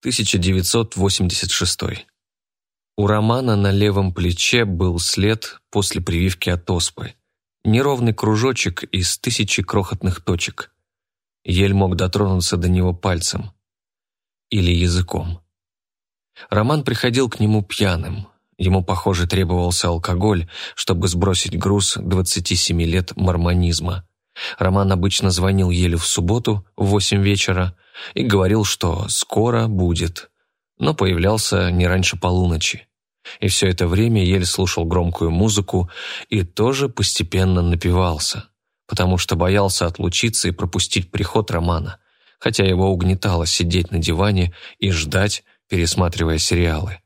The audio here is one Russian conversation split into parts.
1986. У Романа на левом плече был след после прививки от оспы. Неровный кружочек из тысячи крохотных точек. Ель мог дотронуться до него пальцем. Или языком. Роман приходил к нему пьяным. Ему, похоже, требовался алкоголь, чтобы сбросить груз 27 лет мормонизма. Роман обычно звонил Елю в субботу в 8 вечера и говорил, что «скоро будет», но появлялся не раньше полуночи. И все это время Ель слушал громкую музыку и тоже постепенно напивался, потому что боялся отлучиться и пропустить приход Романа, хотя его угнетало сидеть на диване и ждать, пересматривая сериалы.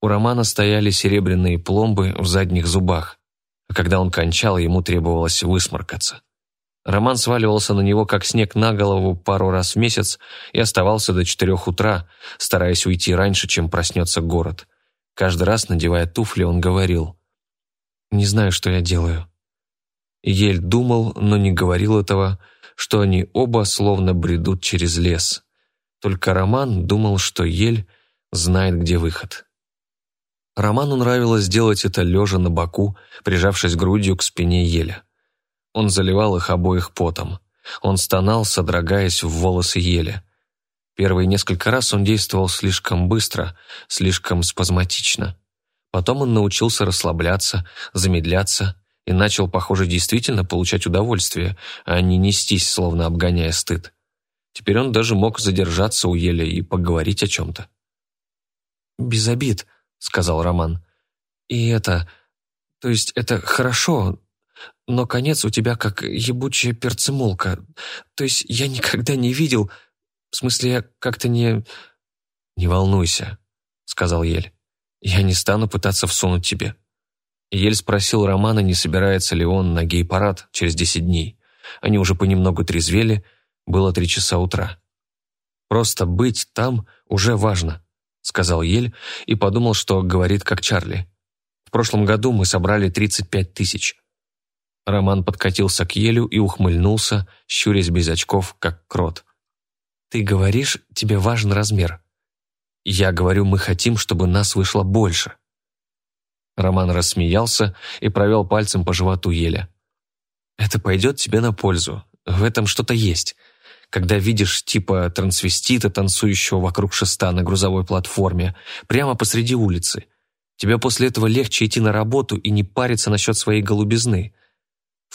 У Романа стояли серебряные пломбы в задних зубах, а когда он кончал, ему требовалось высморкаться. Роман сваливался на него, как снег на голову, пару раз в месяц и оставался до четырех утра, стараясь уйти раньше, чем проснется город. Каждый раз, надевая туфли, он говорил «Не знаю, что я делаю». Ель думал, но не говорил этого, что они оба словно бредут через лес. Только Роман думал, что Ель знает, где выход. Роману нравилось делать это лежа на боку, прижавшись грудью к спине Еля. Он заливал их обоих потом. Он стонал, содрогаясь в волосы ели. Первые несколько раз он действовал слишком быстро, слишком спазматично. Потом он научился расслабляться, замедляться и начал, похоже, действительно получать удовольствие, а не нестись, словно обгоняя стыд. Теперь он даже мог задержаться у Еля и поговорить о чем-то. «Без обид», — сказал Роман. «И это... То есть это хорошо, но конец у тебя как ебучая перцемолка. То есть я никогда не видел... В смысле, я как-то не... «Не волнуйся», — сказал Ель. «Я не стану пытаться всунуть тебе». Ель спросил Романа, не собирается ли он на гей-парад через десять дней. Они уже понемногу трезвели, было три часа утра. «Просто быть там уже важно», — сказал Ель и подумал, что говорит как Чарли. «В прошлом году мы собрали 35 тысяч. Роман подкатился к елю и ухмыльнулся, щурясь без очков, как крот. «Ты говоришь, тебе важен размер. Я говорю, мы хотим, чтобы нас вышло больше». Роман рассмеялся и провел пальцем по животу еля. «Это пойдет тебе на пользу. В этом что-то есть. Когда видишь типа трансвестита, танцующего вокруг шеста на грузовой платформе, прямо посреди улицы, тебе после этого легче идти на работу и не париться насчет своей голубизны».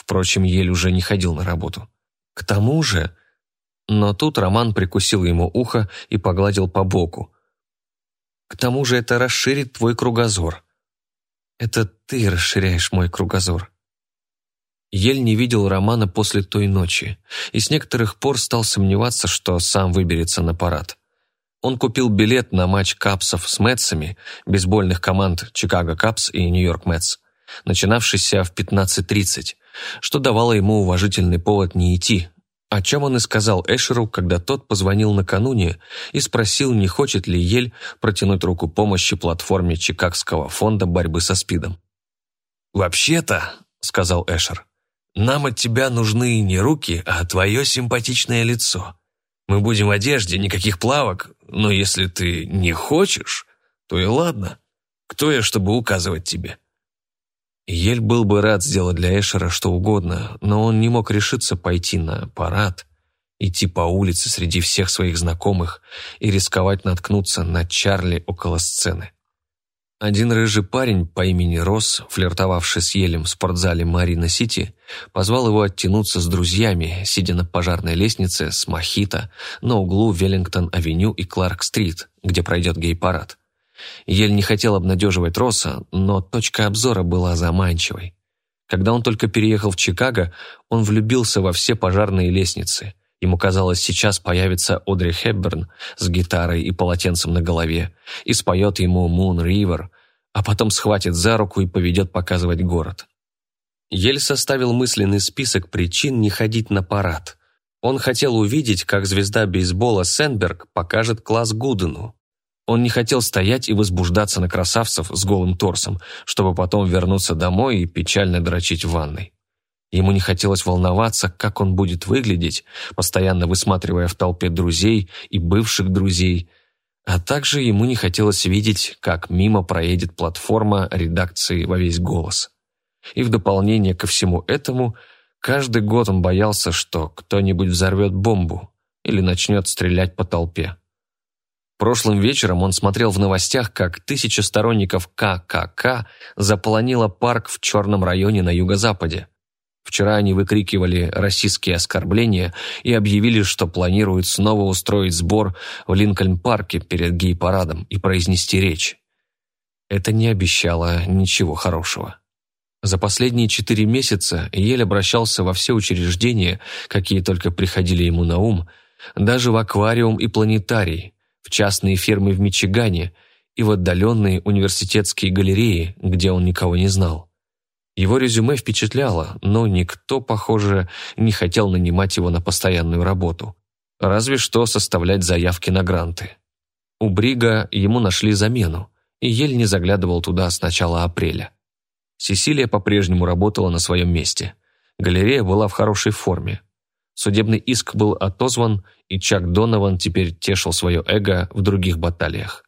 Впрочем, Ель уже не ходил на работу. К тому же... Но тут Роман прикусил ему ухо и погладил по боку. К тому же это расширит твой кругозор. Это ты расширяешь мой кругозор. Ель не видел Романа после той ночи и с некоторых пор стал сомневаться, что сам выберется на парад. Он купил билет на матч Капсов с Мэтсами, бейсбольных команд Чикаго Капс и Нью-Йорк Мэтс, начинавшийся в 15.30, что давало ему уважительный повод не идти, о чем он и сказал Эшеру, когда тот позвонил накануне и спросил, не хочет ли Ель протянуть руку помощи платформе Чикагского фонда борьбы со СПИДом. «Вообще-то», — сказал Эшер, — «нам от тебя нужны не руки, а твое симпатичное лицо. Мы будем в одежде, никаких плавок, но если ты не хочешь, то и ладно. Кто я, чтобы указывать тебе?» Ель был бы рад сделать для Эшера что угодно, но он не мог решиться пойти на парад, идти по улице среди всех своих знакомых и рисковать наткнуться на Чарли около сцены. Один рыжий парень по имени Росс, флиртовавший с Елем в спортзале Марина-Сити, позвал его оттянуться с друзьями, сидя на пожарной лестнице с Мохито на углу Веллингтон-авеню и Кларк-стрит, где пройдет гей-парад. Ель не хотел обнадеживать Росса, но точка обзора была заманчивой. Когда он только переехал в Чикаго, он влюбился во все пожарные лестницы. Ему казалось, сейчас появится Одри Хепберн с гитарой и полотенцем на голове и споет ему «Moon River», а потом схватит за руку и поведет показывать город. Ель составил мысленный список причин не ходить на парад. Он хотел увидеть, как звезда бейсбола Сенберг покажет класс Гудену, он не хотел стоять и возбуждаться на красавцев с голым торсом, чтобы потом вернуться домой и печально дрочить в ванной. Ему не хотелось волноваться, как он будет выглядеть, постоянно высматривая в толпе друзей и бывших друзей, А также ему не хотелось видеть, как мимо проедет платформа редакции во весь голос. И в дополнение ко всему этому, каждый год он боялся, что кто-нибудь взорвет бомбу или начнет стрелять по толпе. Прошлым вечером он смотрел в новостях, как тысяча сторонников ККК заполонила парк в черном районе на юго-западе. Вчера они выкрикивали российские оскорбления и объявили, что планируют снова устроить сбор в Линкольн-парке перед гей-парадом и произнести речь. Это не обещало ничего хорошего. За последние четыре месяца Ель обращался во все учреждения, какие только приходили ему на ум, даже в аквариум и планетарий, в частные фермы в Мичигане и в отдаленные университетские галереи, где он никого не знал. Его резюме впечатляло, но никто, похоже, не хотел нанимать его на постоянную работу. Разве что составлять заявки на гранты. У Брига ему нашли замену, и Ель не заглядывал туда с начала апреля. Сесилия по-прежнему работала на своем месте. Галерея была в хорошей форме. Судебный иск был отозван, и Чак Донован теперь тешил свое эго в других баталиях.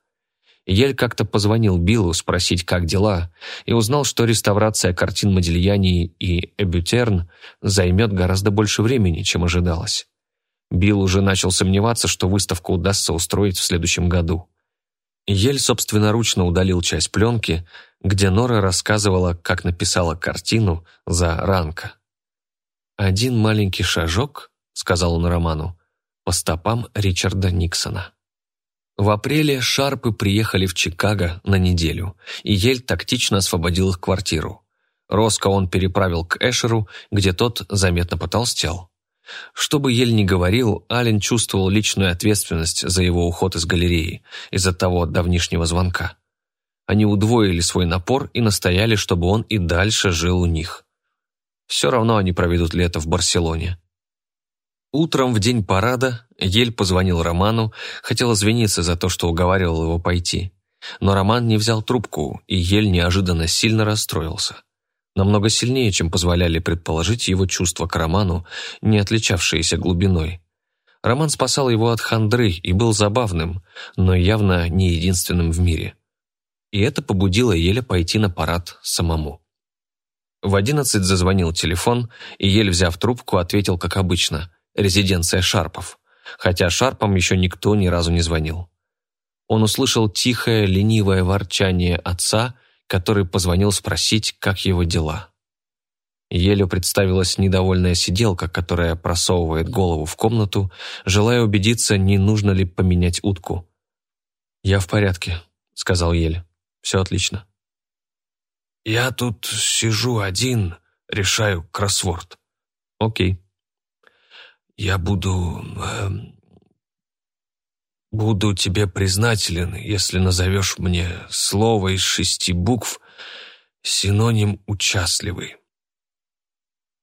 Ель как-то позвонил Биллу спросить, как дела, и узнал, что реставрация картин Модильяни и Эбютерн займет гораздо больше времени, чем ожидалось. Билл уже начал сомневаться, что выставку удастся устроить в следующем году. Ель собственноручно удалил часть пленки, где Нора рассказывала, как написала картину за Ранка. «Один маленький шажок», — сказал он Роману, — «по стопам Ричарда Никсона». В апреле Шарпы приехали в Чикаго на неделю, и Ель тактично освободил их квартиру. Роско он переправил к Эшеру, где тот заметно потолстел. Что бы Ель ни говорил, Ален чувствовал личную ответственность за его уход из галереи из-за того давнишнего звонка. Они удвоили свой напор и настояли, чтобы он и дальше жил у них. Все равно они проведут лето в Барселоне. Утром в день парада Ель позвонил Роману, хотел извиниться за то, что уговаривал его пойти. Но Роман не взял трубку, и Ель неожиданно сильно расстроился. Намного сильнее, чем позволяли предположить его чувства к Роману, не отличавшиеся глубиной. Роман спасал его от хандры и был забавным, но явно не единственным в мире. И это побудило Еля пойти на парад самому. В одиннадцать зазвонил телефон, и Ель, взяв трубку, ответил, как обычно – резиденция Шарпов, хотя Шарпам еще никто ни разу не звонил. Он услышал тихое, ленивое ворчание отца, который позвонил спросить, как его дела. Еле представилась недовольная сиделка, которая просовывает голову в комнату, желая убедиться, не нужно ли поменять утку. «Я в порядке», — сказал Еле. «Все отлично». «Я тут сижу один, решаю кроссворд». «Окей». Я буду... Э, буду тебе признателен, если назовешь мне слово из шести букв синоним «участливый».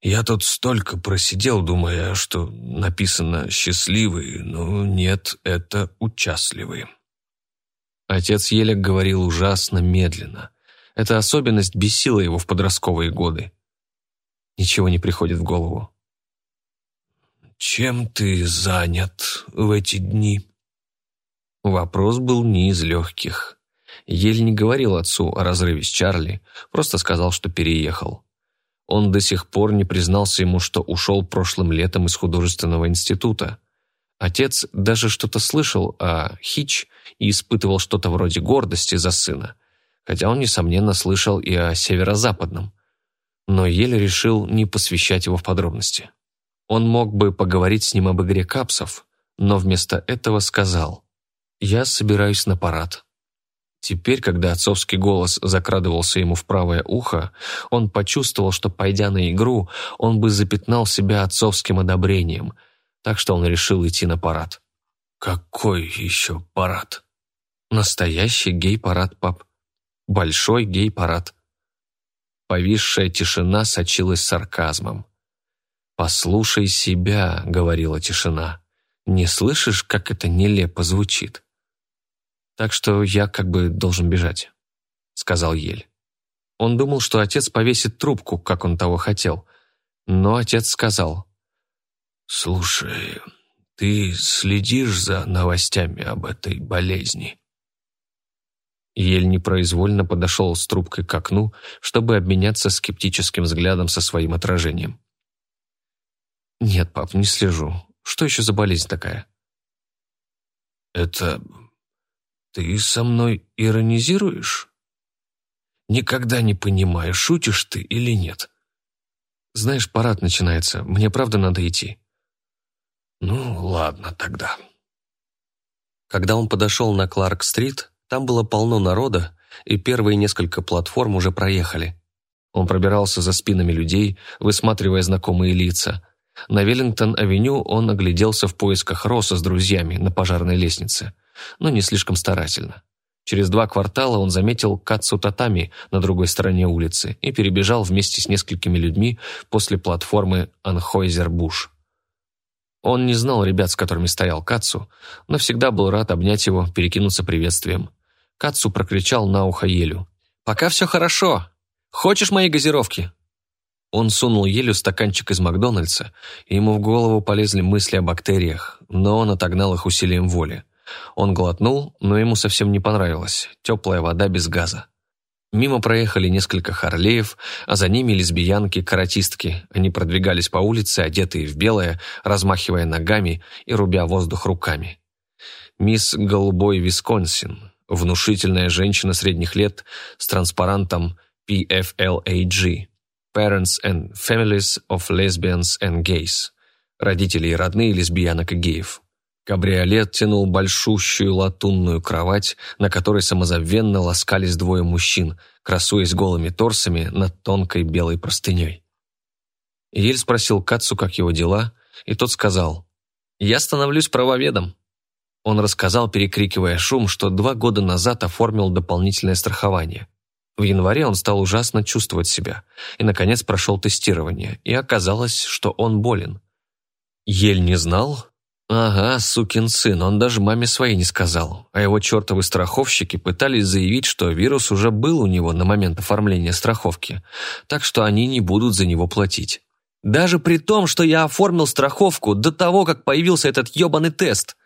Я тут столько просидел, думая, что написано «счастливый», но нет, это «участливый». Отец Елек говорил ужасно медленно. Эта особенность бесила его в подростковые годы. Ничего не приходит в голову. «Чем ты занят в эти дни?» Вопрос был не из легких. Ель не говорил отцу о разрыве с Чарли, просто сказал, что переехал. Он до сих пор не признался ему, что ушел прошлым летом из художественного института. Отец даже что-то слышал о Хич и испытывал что-то вроде гордости за сына, хотя он, несомненно, слышал и о северо-западном. Но Ель решил не посвящать его в подробности. Он мог бы поговорить с ним об игре капсов, но вместо этого сказал «Я собираюсь на парад». Теперь, когда отцовский голос закрадывался ему в правое ухо, он почувствовал, что, пойдя на игру, он бы запятнал себя отцовским одобрением, так что он решил идти на парад. «Какой еще парад?» «Настоящий гей-парад, пап. Большой гей-парад». Повисшая тишина сочилась сарказмом. «Послушай себя», — говорила тишина. «Не слышишь, как это нелепо звучит?» «Так что я как бы должен бежать», — сказал Ель. Он думал, что отец повесит трубку, как он того хотел. Но отец сказал. «Слушай, Ты следишь за новостями об этой болезни?» Ель непроизвольно подошел с трубкой к окну, чтобы обменяться скептическим взглядом со своим отражением. «Нет, пап, не слежу. Что еще за болезнь такая?» «Это... ты со мной иронизируешь? Никогда не понимаю, шутишь ты или нет». «Знаешь, парад начинается. Мне правда надо идти». «Ну, ладно тогда». Когда он подошел на Кларк-стрит, там было полно народа, и первые несколько платформ уже проехали. Он пробирался за спинами людей, высматривая знакомые лица. На Веллингтон-авеню он огляделся в поисках Росса с друзьями на пожарной лестнице, но не слишком старательно. Через два квартала он заметил Кацу Татами на другой стороне улицы и перебежал вместе с несколькими людьми после платформы Анхойзер-Буш. Он не знал ребят, с которыми стоял Кацу, но всегда был рад обнять его, перекинуться приветствием. Кацу прокричал на ухо Елю. «Пока все хорошо. Хочешь моей газировки?» Он сунул Елю стаканчик из Макдональдса, и ему в голову полезли мысли о бактериях, но он отогнал их усилием воли. Он глотнул, но ему совсем не понравилось. Теплая вода без газа. Мимо проехали несколько харлеев, а за ними лесбиянки-каратистки. Они продвигались по улице, одетые в белое, размахивая ногами и рубя воздух руками. Мисс Голубой Висконсин, внушительная женщина средних лет с транспарантом PFLAG Parents and Families of Lesbians and Gays родители и родные лесбиянок и геев. Кабриолет тянул большущую латунную кровать, на которой самозабвенно ласкались двое мужчин, красуясь голыми торсами над тонкой белой простыней. Ель спросил Кацу, как его дела, и тот сказал, «Я становлюсь правоведом». Он рассказал, перекрикивая шум, что два года назад оформил дополнительное страхование. В январе он стал ужасно чувствовать себя и, наконец, прошел тестирование, и оказалось, что он болен. Ель не знал? Ага, сукин сын, он даже маме своей не сказал, а его чертовы страховщики пытались заявить, что вирус уже был у него на момент оформления страховки, так что они не будут за него платить. Даже при том, что я оформил страховку до того, как появился этот ебаный тест.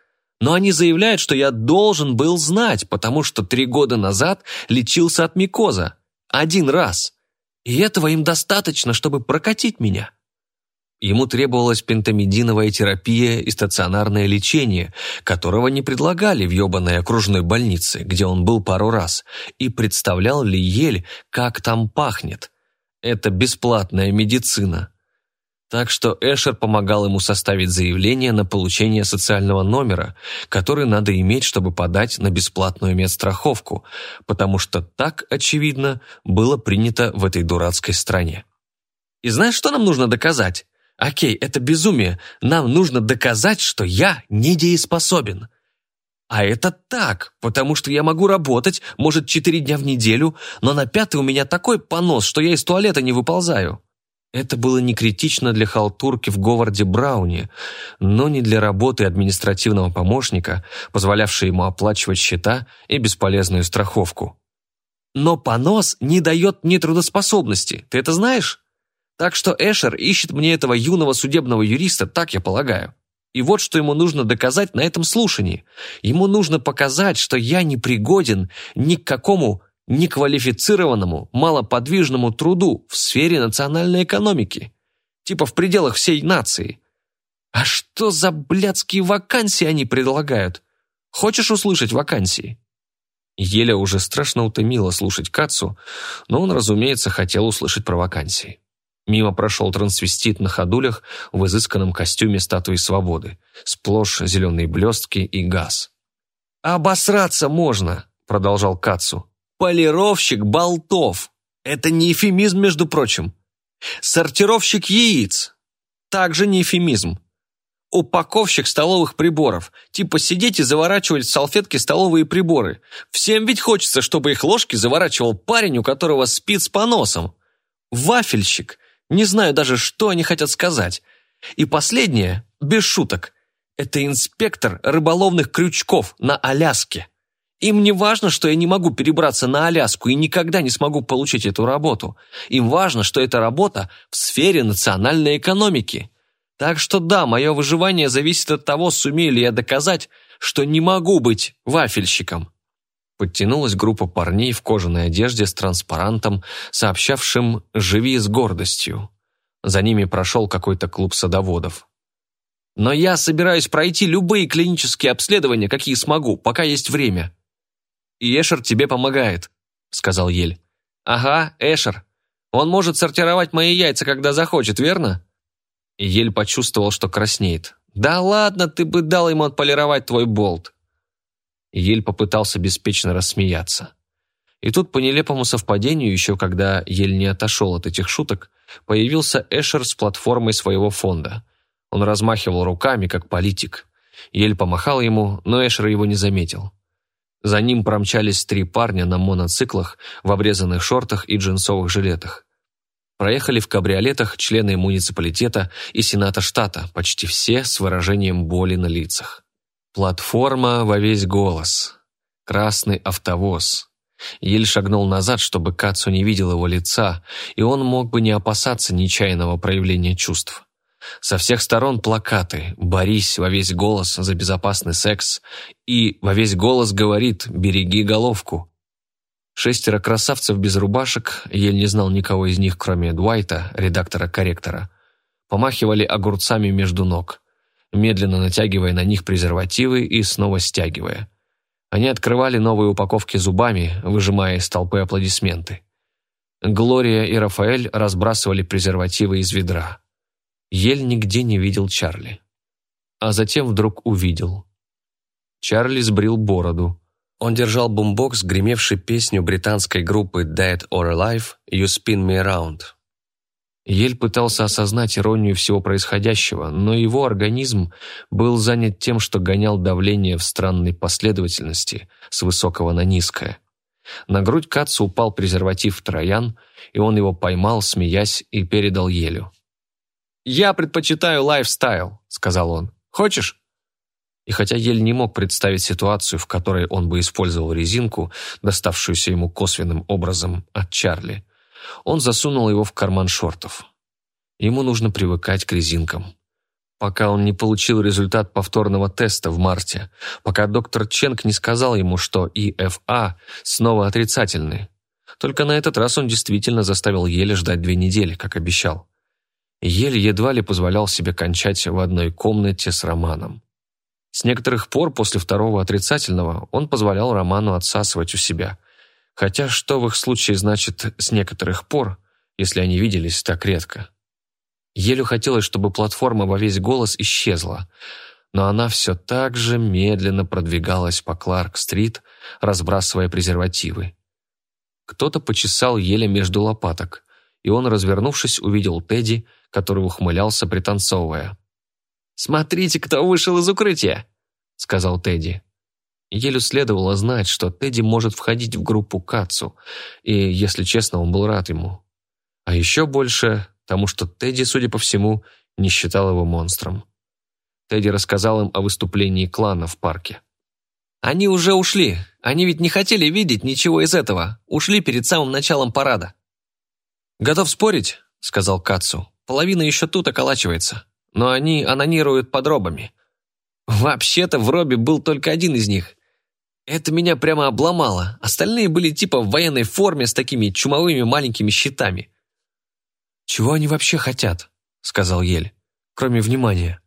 Но они заявляют, что я должен был знать, потому что три года назад лечился от микоза. Один раз. И этого им достаточно, чтобы прокатить меня. Ему требовалась пентамидиновая терапия и стационарное лечение, которого не предлагали в ебаной окружной больнице, где он был пару раз, и представлял ли Ель, как там пахнет. Это бесплатная медицина. Так что Эшер помогал ему составить заявление на получение социального номера, который надо иметь, чтобы подать на бесплатную медстраховку, потому что так, очевидно, было принято в этой дурацкой стране. И знаешь, что нам нужно доказать? Окей, это безумие. Нам нужно доказать, что я недееспособен. А это так, потому что я могу работать, может, четыре дня в неделю, но на пятый у меня такой понос, что я из туалета не выползаю. Это было не критично для халтурки в Говарде Брауне, но не для работы административного помощника, позволявшей ему оплачивать счета и бесполезную страховку. Но понос не дает нетрудоспособности, ты это знаешь? Так что Эшер ищет мне этого юного судебного юриста, так я полагаю. И вот что ему нужно доказать на этом слушании. Ему нужно показать, что я не пригоден ни к какому неквалифицированному, малоподвижному труду в сфере национальной экономики. Типа в пределах всей нации. А что за блядские вакансии они предлагают? Хочешь услышать вакансии? Еля уже страшно утомила слушать Кацу, но он, разумеется, хотел услышать про вакансии. Мимо прошел трансвестит на ходулях в изысканном костюме статуи свободы, сплошь зеленые блестки и газ. «Обосраться можно!» — продолжал Кацу. Полировщик болтов. Это не эфемизм, между прочим. Сортировщик яиц. Также не эфемизм. Упаковщик столовых приборов. Типа сидеть и заворачивать в салфетки столовые приборы. Всем ведь хочется, чтобы их ложки заворачивал парень, у которого спит с поносом. Вафельщик. Не знаю даже, что они хотят сказать. И последнее, без шуток, это инспектор рыболовных крючков на Аляске. Им не важно, что я не могу перебраться на Аляску и никогда не смогу получить эту работу. Им важно, что эта работа в сфере национальной экономики. Так что да, мое выживание зависит от того, сумею ли я доказать, что не могу быть вафельщиком. Подтянулась группа парней в кожаной одежде с транспарантом, сообщавшим «Живи с гордостью». За ними прошел какой-то клуб садоводов. «Но я собираюсь пройти любые клинические обследования, какие смогу, пока есть время». «И Эшер тебе помогает», — сказал Ель. «Ага, Эшер. Он может сортировать мои яйца, когда захочет, верно?» Ель почувствовал, что краснеет. «Да ладно, ты бы дал ему отполировать твой болт». Ель попытался беспечно рассмеяться. И тут, по нелепому совпадению, еще когда Ель не отошел от этих шуток, появился Эшер с платформой своего фонда. Он размахивал руками, как политик. Ель помахал ему, но Эшер его не заметил. За ним промчались три парня на моноциклах в обрезанных шортах и джинсовых жилетах. Проехали в кабриолетах члены муниципалитета и сената штата, почти все с выражением боли на лицах. Платформа во весь голос. Красный автовоз. Ель шагнул назад, чтобы Кацу не видел его лица, и он мог бы не опасаться нечаянного проявления чувств. Со всех сторон плакаты «Борись во весь голос за безопасный секс» и «Во весь голос говорит «Береги головку». Шестеро красавцев без рубашек, Ель не знал никого из них, кроме Дуайта, редактора-корректора, помахивали огурцами между ног медленно натягивая на них презервативы и снова стягивая. Они открывали новые упаковки зубами, выжимая из толпы аплодисменты. Глория и Рафаэль разбрасывали презервативы из ведра. Ель нигде не видел Чарли. А затем вдруг увидел. Чарли сбрил бороду. Он держал бумбокс, гремевший песню британской группы Dead or Alive «You Spin Me Around». Ель пытался осознать иронию всего происходящего, но его организм был занят тем, что гонял давление в странной последовательности с высокого на низкое. На грудь Кацу упал презерватив Троян, и он его поймал, смеясь, и передал Елю. «Я предпочитаю лайфстайл», — сказал он. «Хочешь?» И хотя Ель не мог представить ситуацию, в которой он бы использовал резинку, доставшуюся ему косвенным образом от Чарли, он засунул его в карман шортов. Ему нужно привыкать к резинкам. Пока он не получил результат повторного теста в марте, пока доктор Ченк не сказал ему, что ИФА снова отрицательный. Только на этот раз он действительно заставил Еле ждать две недели, как обещал. Еле едва ли позволял себе кончать в одной комнате с Романом. С некоторых пор после второго отрицательного он позволял Роману отсасывать у себя, Хотя что в их случае значит «с некоторых пор», если они виделись так редко? Елю хотелось, чтобы платформа во весь голос исчезла, но она все так же медленно продвигалась по Кларк-стрит, разбрасывая презервативы. Кто-то почесал еле между лопаток, и он, развернувшись, увидел Тедди, который ухмылялся, пританцовывая. «Смотрите, кто вышел из укрытия!» — сказал Тедди. Елю следовало знать, что Тедди может входить в группу Кацу, и, если честно, он был рад ему. А еще больше тому, что Тедди, судя по всему, не считал его монстром. Тедди рассказал им о выступлении клана в парке. «Они уже ушли. Они ведь не хотели видеть ничего из этого. Ушли перед самым началом парада». «Готов спорить?» — сказал Кацу. «Половина еще тут околачивается. Но они анонируют под робами. Вообще-то в робе был только один из них. Это меня прямо обломало. Остальные были типа в военной форме с такими чумовыми маленькими щитами. «Чего они вообще хотят?» — сказал Ель. «Кроме внимания».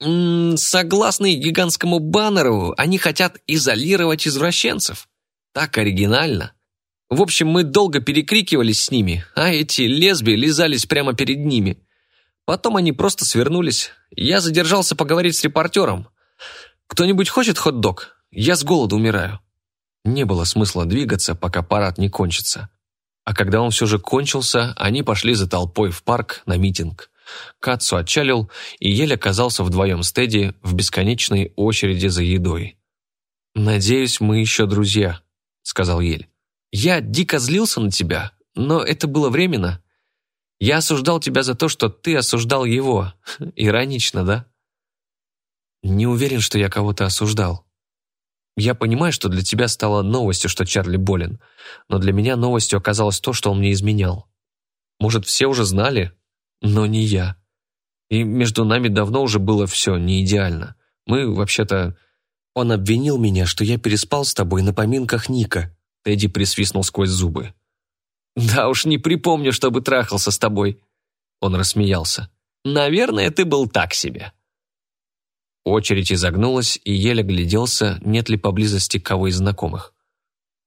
«М -м, «Согласно гигантскому баннеру, они хотят изолировать извращенцев. Так оригинально. В общем, мы долго перекрикивались с ними, а эти лесби лизались прямо перед ними. Потом они просто свернулись. Я задержался поговорить с репортером. Кто-нибудь хочет хот-дог? Я с голоду умираю». Не было смысла двигаться, пока парад не кончится. А когда он все же кончился, они пошли за толпой в парк на митинг. Кацу отчалил и еле оказался вдвоем с Тедди в бесконечной очереди за едой. «Надеюсь, мы еще друзья», — сказал Ель. «Я дико злился на тебя, но это было временно. Я осуждал тебя за то, что ты осуждал его. Иронично, да?» «Не уверен, что я кого-то осуждал», я понимаю, что для тебя стало новостью, что Чарли болен, но для меня новостью оказалось то, что он мне изменял. Может, все уже знали, но не я. И между нами давно уже было все не идеально. Мы, вообще-то... Он обвинил меня, что я переспал с тобой на поминках Ника. Тедди присвистнул сквозь зубы. «Да уж не припомню, чтобы трахался с тобой». Он рассмеялся. «Наверное, ты был так себе». Очередь изогнулась, и еле гляделся, нет ли поблизости кого из знакомых.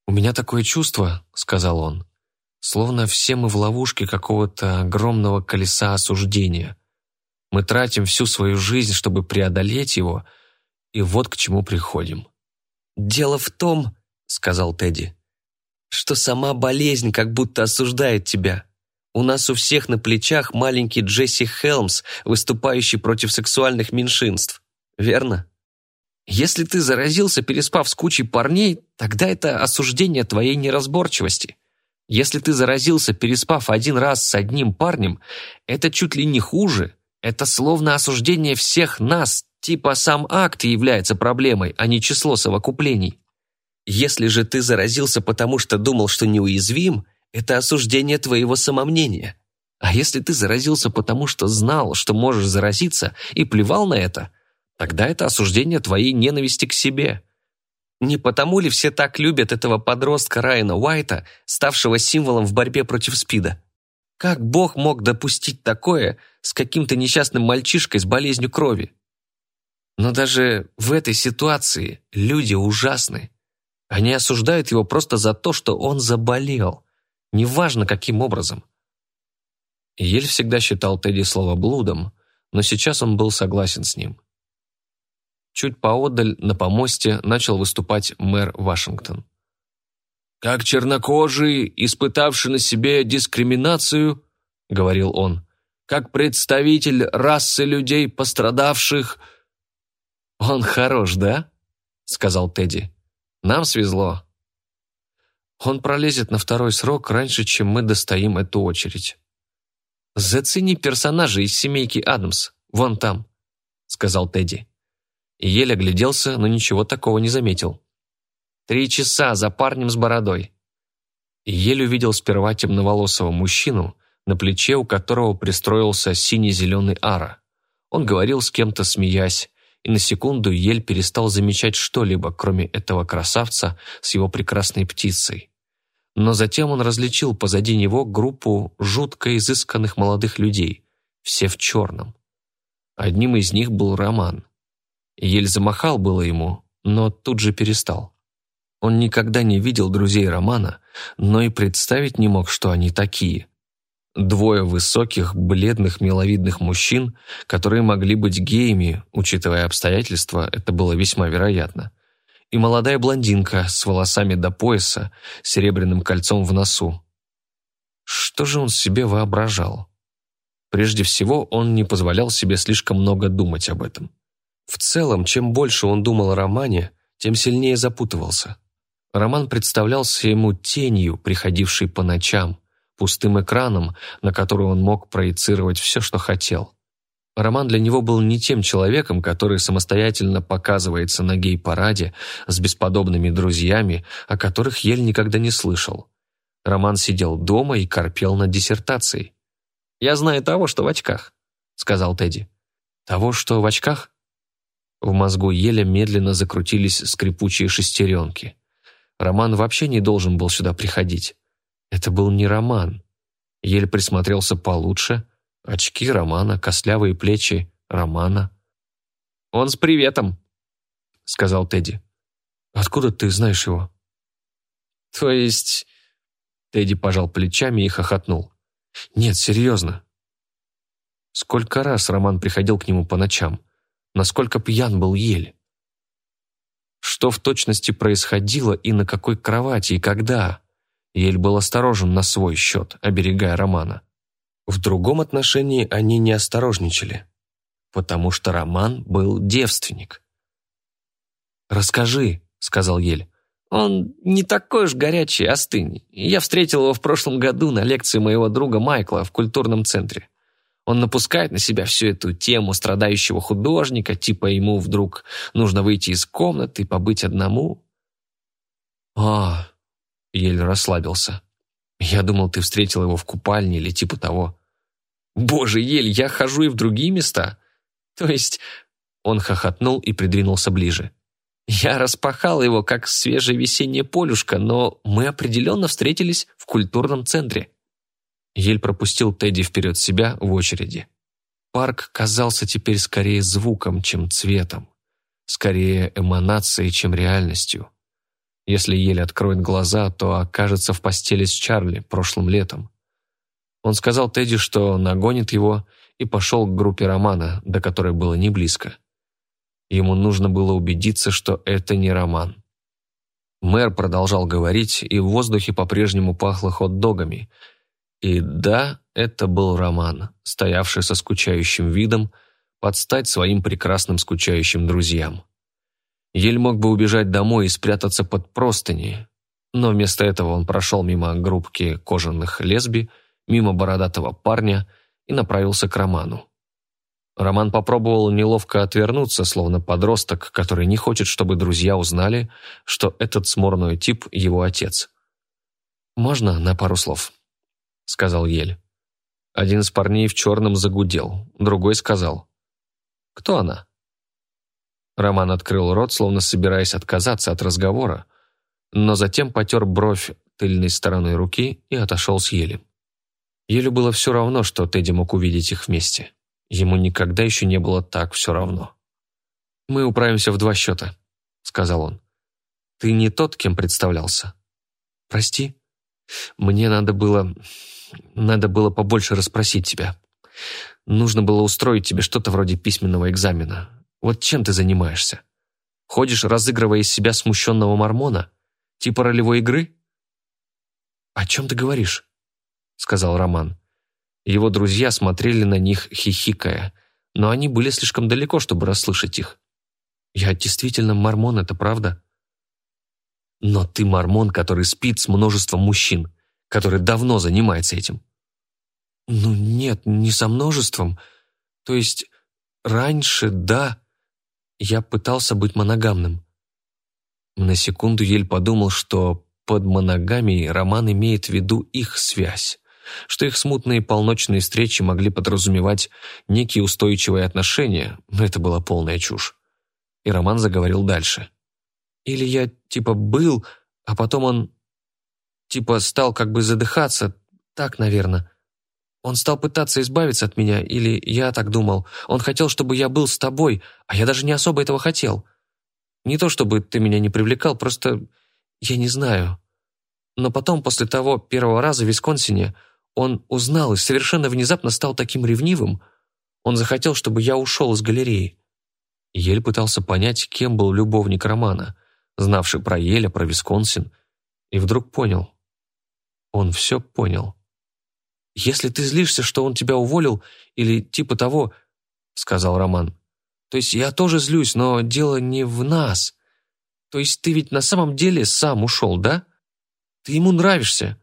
«У меня такое чувство», — сказал он, «словно все мы в ловушке какого-то огромного колеса осуждения. Мы тратим всю свою жизнь, чтобы преодолеть его, и вот к чему приходим». «Дело в том», — сказал Тедди, «что сама болезнь как будто осуждает тебя. У нас у всех на плечах маленький Джесси Хелмс, выступающий против сексуальных меньшинств верно? Если ты заразился, переспав с кучей парней, тогда это осуждение твоей неразборчивости. Если ты заразился, переспав один раз с одним парнем, это чуть ли не хуже. Это словно осуждение всех нас, типа сам акт является проблемой, а не число совокуплений. Если же ты заразился, потому что думал, что неуязвим, это осуждение твоего самомнения. А если ты заразился, потому что знал, что можешь заразиться, и плевал на это – Тогда это осуждение твоей ненависти к себе. Не потому ли все так любят этого подростка Райана Уайта, ставшего символом в борьбе против СПИДа? Как Бог мог допустить такое с каким-то несчастным мальчишкой с болезнью крови? Но даже в этой ситуации люди ужасны. Они осуждают его просто за то, что он заболел. Неважно, каким образом. Ель всегда считал Тедди словоблудом, но сейчас он был согласен с ним. Чуть поодаль, на помосте, начал выступать мэр Вашингтон. «Как чернокожий, испытавший на себе дискриминацию», — говорил он, «как представитель расы людей, пострадавших...» «Он хорош, да?» — сказал Тедди. «Нам свезло. Он пролезет на второй срок раньше, чем мы достоим эту очередь». «Зацени персонажа из семейки Адамс, вон там», — сказал Тедди и еле огляделся, но ничего такого не заметил. «Три часа за парнем с бородой». И еле увидел сперва темноволосого мужчину, на плече у которого пристроился синий-зеленый ара. Он говорил с кем-то, смеясь, и на секунду Ель перестал замечать что-либо, кроме этого красавца с его прекрасной птицей. Но затем он различил позади него группу жутко изысканных молодых людей, все в черном. Одним из них был Роман. Ель замахал было ему, но тут же перестал. Он никогда не видел друзей Романа, но и представить не мог, что они такие. Двое высоких, бледных, миловидных мужчин, которые могли быть геями, учитывая обстоятельства, это было весьма вероятно. И молодая блондинка с волосами до пояса, серебряным кольцом в носу. Что же он себе воображал? Прежде всего, он не позволял себе слишком много думать об этом. В целом, чем больше он думал о романе, тем сильнее запутывался. Роман представлялся ему тенью, приходившей по ночам, пустым экраном, на который он мог проецировать все, что хотел. Роман для него был не тем человеком, который самостоятельно показывается на гей-параде с бесподобными друзьями, о которых Ель никогда не слышал. Роман сидел дома и корпел над диссертацией. «Я знаю того, что в очках», — сказал Тедди. «Того, что в очках?» В мозгу еле медленно закрутились скрипучие шестеренки. Роман вообще не должен был сюда приходить. Это был не Роман. Еле присмотрелся получше. Очки Романа, костлявые плечи Романа. «Он с приветом», — сказал Тедди. «Откуда ты знаешь его?» «То есть...» Тедди пожал плечами и хохотнул. «Нет, серьезно». Сколько раз Роман приходил к нему по ночам? насколько пьян был Ель. Что в точности происходило и на какой кровати и когда. Ель был осторожен на свой счет, оберегая Романа. В другом отношении они не осторожничали, потому что Роман был девственник. «Расскажи», — сказал Ель. «Он не такой уж горячий, остынь. Я встретил его в прошлом году на лекции моего друга Майкла в культурном центре. Он напускает на себя всю эту тему страдающего художника, типа ему вдруг нужно выйти из комнаты и побыть одному. «А...» — еле расслабился. «Я думал, ты встретил его в купальне или типа того». Боже, Ель, я хожу и в другие места. То есть...» Он хохотнул и придвинулся ближе. «Я распахал его, как свежее весеннее полюшко, но мы определенно встретились в культурном центре». Ель пропустил Тедди вперед себя в очереди. Парк казался теперь скорее звуком, чем цветом, скорее эманацией, чем реальностью. Если Ель откроет глаза, то окажется в постели с Чарли прошлым летом. Он сказал Тедди, что нагонит его, и пошел к группе Романа, до которой было не близко. Ему нужно было убедиться, что это не Роман. Мэр продолжал говорить, и в воздухе по-прежнему пахло хот-догами. И да, это был Роман, стоявший со скучающим видом, под стать своим прекрасным скучающим друзьям. Ель мог бы убежать домой и спрятаться под простыни, но вместо этого он прошел мимо группки кожаных лесби, мимо бородатого парня и направился к Роману. Роман попробовал неловко отвернуться, словно подросток, который не хочет, чтобы друзья узнали, что этот смурной тип – его отец. «Можно на пару слов?» – сказал Ель. Один из парней в черном загудел, другой сказал. «Кто она?» Роман открыл рот, словно собираясь отказаться от разговора, но затем потер бровь тыльной стороной руки и отошел с Елем. Елю было все равно, что Тедди мог увидеть их вместе. Ему никогда еще не было так все равно. «Мы управимся в два счета», — сказал он. «Ты не тот, кем представлялся». «Прости. Мне надо было... Надо было побольше расспросить тебя. Нужно было устроить тебе что-то вроде письменного экзамена. Вот чем ты занимаешься? Ходишь, разыгрывая из себя смущенного мормона? Типа ролевой игры?» «О чем ты говоришь?» — сказал Роман. Его друзья смотрели на них, хихикая, но они были слишком далеко, чтобы расслышать их. «Я действительно мормон, это правда?» «Но ты мормон, который спит с множеством мужчин, который давно занимается этим». «Ну нет, не со множеством. То есть раньше, да, я пытался быть моногамным. На секунду Ель подумал, что под моногамией Роман имеет в виду их связь, что их смутные полночные встречи могли подразумевать некие устойчивые отношения, но это была полная чушь. И Роман заговорил дальше. Или я типа был, а потом он типа стал как бы задыхаться, так, наверное. Он стал пытаться избавиться от меня, или я так думал. Он хотел, чтобы я был с тобой, а я даже не особо этого хотел. Не то чтобы ты меня не привлекал, просто я не знаю. Но потом, после того первого раза в Висконсине, он узнал и совершенно внезапно стал таким ревнивым. Он захотел, чтобы я ушел из галереи. Ель пытался понять, кем был любовник Романа, знавший про Еля, про Висконсин, и вдруг понял. Он все понял. «Если ты злишься, что он тебя уволил, или типа того», — сказал Роман. «То есть я тоже злюсь, но дело не в нас. То есть ты ведь на самом деле сам ушел, да? Ты ему нравишься.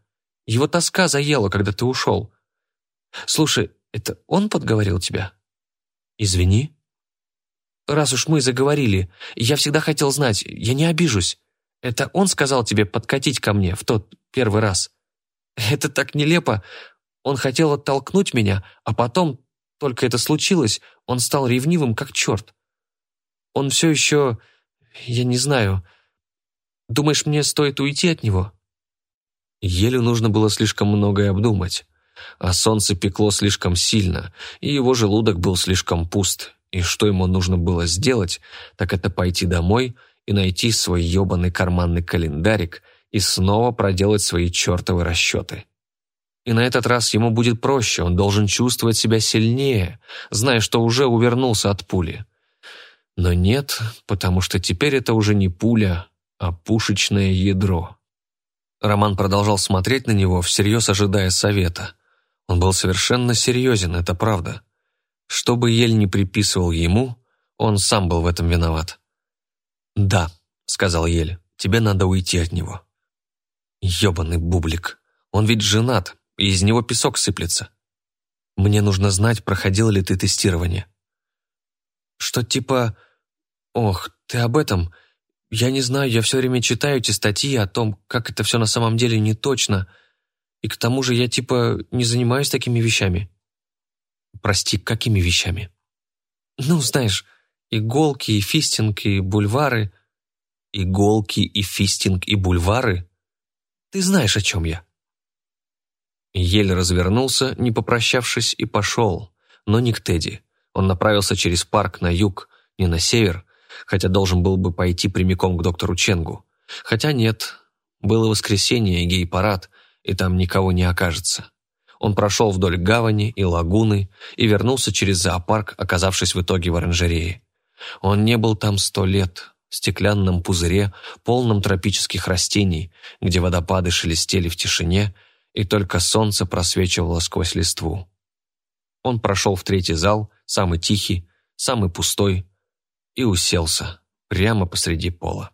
Его тоска заела, когда ты ушел. Слушай, это он подговорил тебя?» «Извини». «Раз уж мы заговорили, я всегда хотел знать, я не обижусь. Это он сказал тебе подкатить ко мне в тот первый раз?» Это так нелепо, он хотел оттолкнуть меня, а потом, только это случилось, он стал ревнивым, как черт. Он все еще... Я не знаю. Думаешь, мне стоит уйти от него?» Еле нужно было слишком многое обдумать. А солнце пекло слишком сильно, и его желудок был слишком пуст. И что ему нужно было сделать, так это пойти домой и найти свой ебаный карманный календарик и снова проделать свои чертовы расчеты. И на этот раз ему будет проще, он должен чувствовать себя сильнее, зная, что уже увернулся от пули. Но нет, потому что теперь это уже не пуля, а пушечное ядро. Роман продолжал смотреть на него, всерьез ожидая совета. Он был совершенно серьезен, это правда. Что бы Ель не приписывал ему, он сам был в этом виноват. «Да», — сказал Ель, — «тебе надо уйти от него». «Ебаный бублик, он ведь женат, и из него песок сыплется. Мне нужно знать, проходил ли ты тестирование. Что типа... Ох, ты об этом? Я не знаю, я все время читаю эти статьи о том, как это все на самом деле не точно. И к тому же я типа не занимаюсь такими вещами. Прости, какими вещами? Ну, знаешь, иголки и фистинг и бульвары. Иголки и фистинг и бульвары? Ты знаешь, о чем я. Еле развернулся, не попрощавшись, и пошел, но не к Тедди. Он направился через парк на юг, не на север, хотя должен был бы пойти прямиком к доктору Ченгу. Хотя нет, было воскресенье и гей-парад, и там никого не окажется. Он прошел вдоль гавани и лагуны и вернулся через зоопарк, оказавшись в итоге в оранжерее. Он не был там сто лет, в стеклянном пузыре, полном тропических растений, где водопады шелестели в тишине, и только солнце просвечивало сквозь листву. Он прошел в третий зал, самый тихий, самый пустой, и уселся прямо посреди пола.